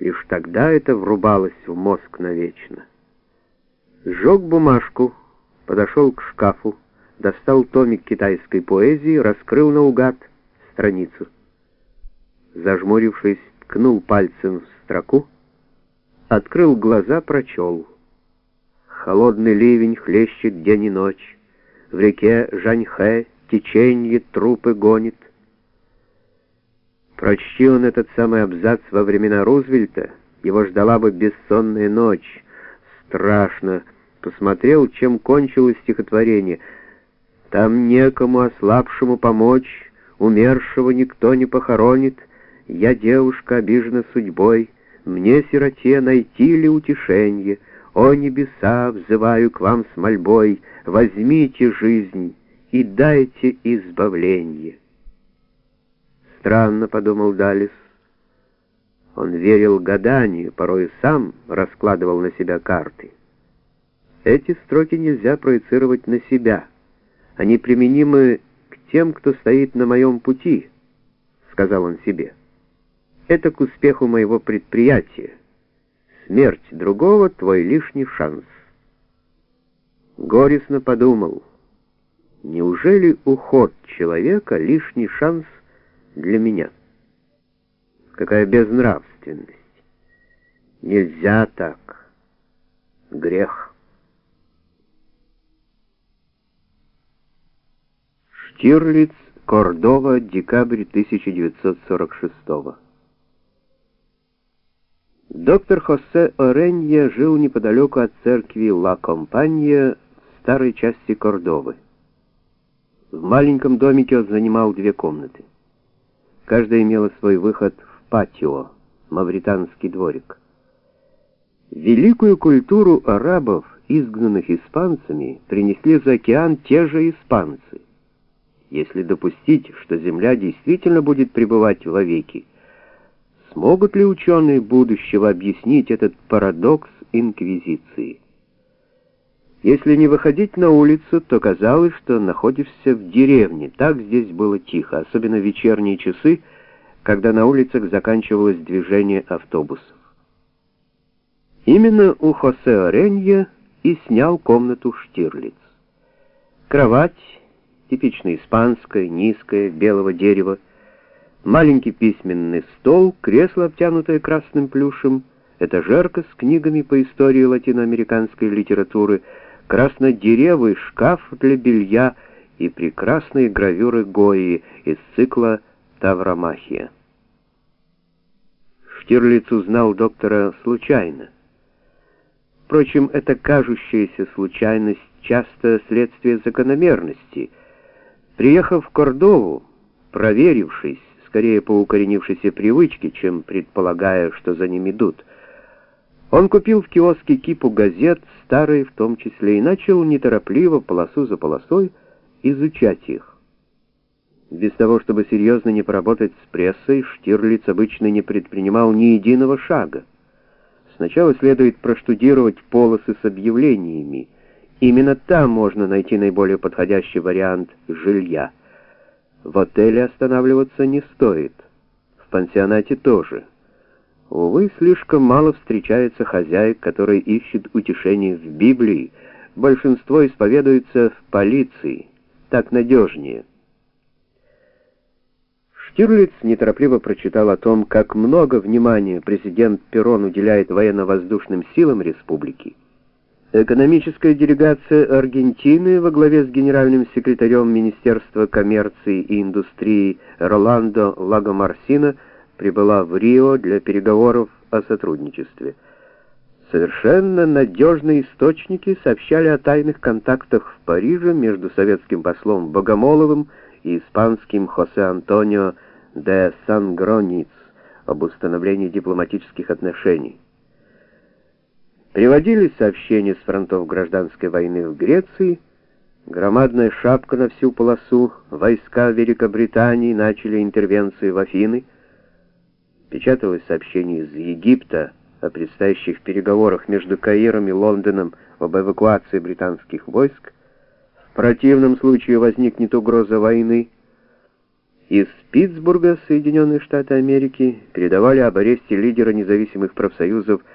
Лишь тогда это врубалось в мозг навечно. Сжег бумажку, подошел к шкафу, достал томик китайской поэзии, раскрыл наугад страницу. Зажмурившись, ткнул пальцем в строку, открыл глаза, прочел. Холодный ливень хлещет день и ночь, в реке Жаньхэ теченье трупы гонит. Прочти он этот самый абзац во времена Рузвельта, его ждала бы бессонная ночь. Страшно. Посмотрел, чем кончилось стихотворение. Там некому ослабшему помочь, умершего никто не похоронит. Я девушка обижена судьбой, мне, сироте, найти ли утешенье? О небеса, взываю к вам с мольбой, возьмите жизнь и дайте избавление. Странно, — подумал Далис. Он верил гаданию, порой сам раскладывал на себя карты. Эти строки нельзя проецировать на себя. Они применимы к тем, кто стоит на моем пути, — сказал он себе. Это к успеху моего предприятия. Смерть другого — твой лишний шанс. Горестно подумал, неужели уход человека — лишний шанс для меня. Какая безнравственность. Нельзя так. Грех. Штирлиц, Кордова, декабрь 1946 Доктор Хосе Оренья жил неподалеку от церкви Ла Компанья в старой части Кордовы. В маленьком домике он занимал две комнаты. Каждая имела свой выход в патио, мавританский дворик. Великую культуру арабов, изгнанных испанцами, принесли за океан те же испанцы. Если допустить, что Земля действительно будет пребывать вовеки, смогут ли ученые будущего объяснить этот парадокс инквизиции? Если не выходить на улицу, то казалось, что находишься в деревне. Так здесь было тихо, особенно вечерние часы, когда на улицах заканчивалось движение автобусов. Именно у Хосе Оренья и снял комнату Штирлиц. Кровать, типично испанская, низкая, белого дерева, маленький письменный стол, кресло, обтянутое красным плюшем, этажерка с книгами по истории латиноамериканской литературы — краснодеревый шкаф для белья и прекрасные гравюры Гои из цикла «Тавромахия». Штирлиц узнал доктора случайно. Впрочем, эта кажущаяся случайность часто следствие закономерности. Приехав в Кордову, проверившись, скорее по укоренившейся привычке, чем предполагая, что за ним идут, он купил в киоске кипу газет, старые в том числе, и начал неторопливо, полосу за полосой, изучать их. Без того, чтобы серьезно не поработать с прессой, Штирлиц обычно не предпринимал ни единого шага. Сначала следует проштудировать полосы с объявлениями. Именно там можно найти наиболее подходящий вариант жилья. В отеле останавливаться не стоит. В пансионате тоже. Увы, слишком мало встречается хозяек, которые ищут утешение в Библии. Большинство исповедуется в полиции. Так надежнее. Штирлиц неторопливо прочитал о том, как много внимания президент Перрон уделяет военно-воздушным силам республики. Экономическая делегация Аргентины во главе с генеральным секретарем Министерства коммерции и индустрии Роландо Лагомарсино – прибыла в Рио для переговоров о сотрудничестве. Совершенно надежные источники сообщали о тайных контактах в Париже между советским послом Богомоловым и испанским Хосе Антонио де Сан-Грониц об установлении дипломатических отношений. Приводились сообщения с фронтов гражданской войны в Греции, громадная шапка на всю полосу, войска Великобритании начали интервенции в Афины, печаталось сообщение из Египта о предстоящих переговорах между Каиром и Лондоном об эвакуации британских войск. В противном случае возникнет угроза войны. Из Питтсбурга, Соединенные Штаты Америки, передавали об аресте лидера независимых профсоюзов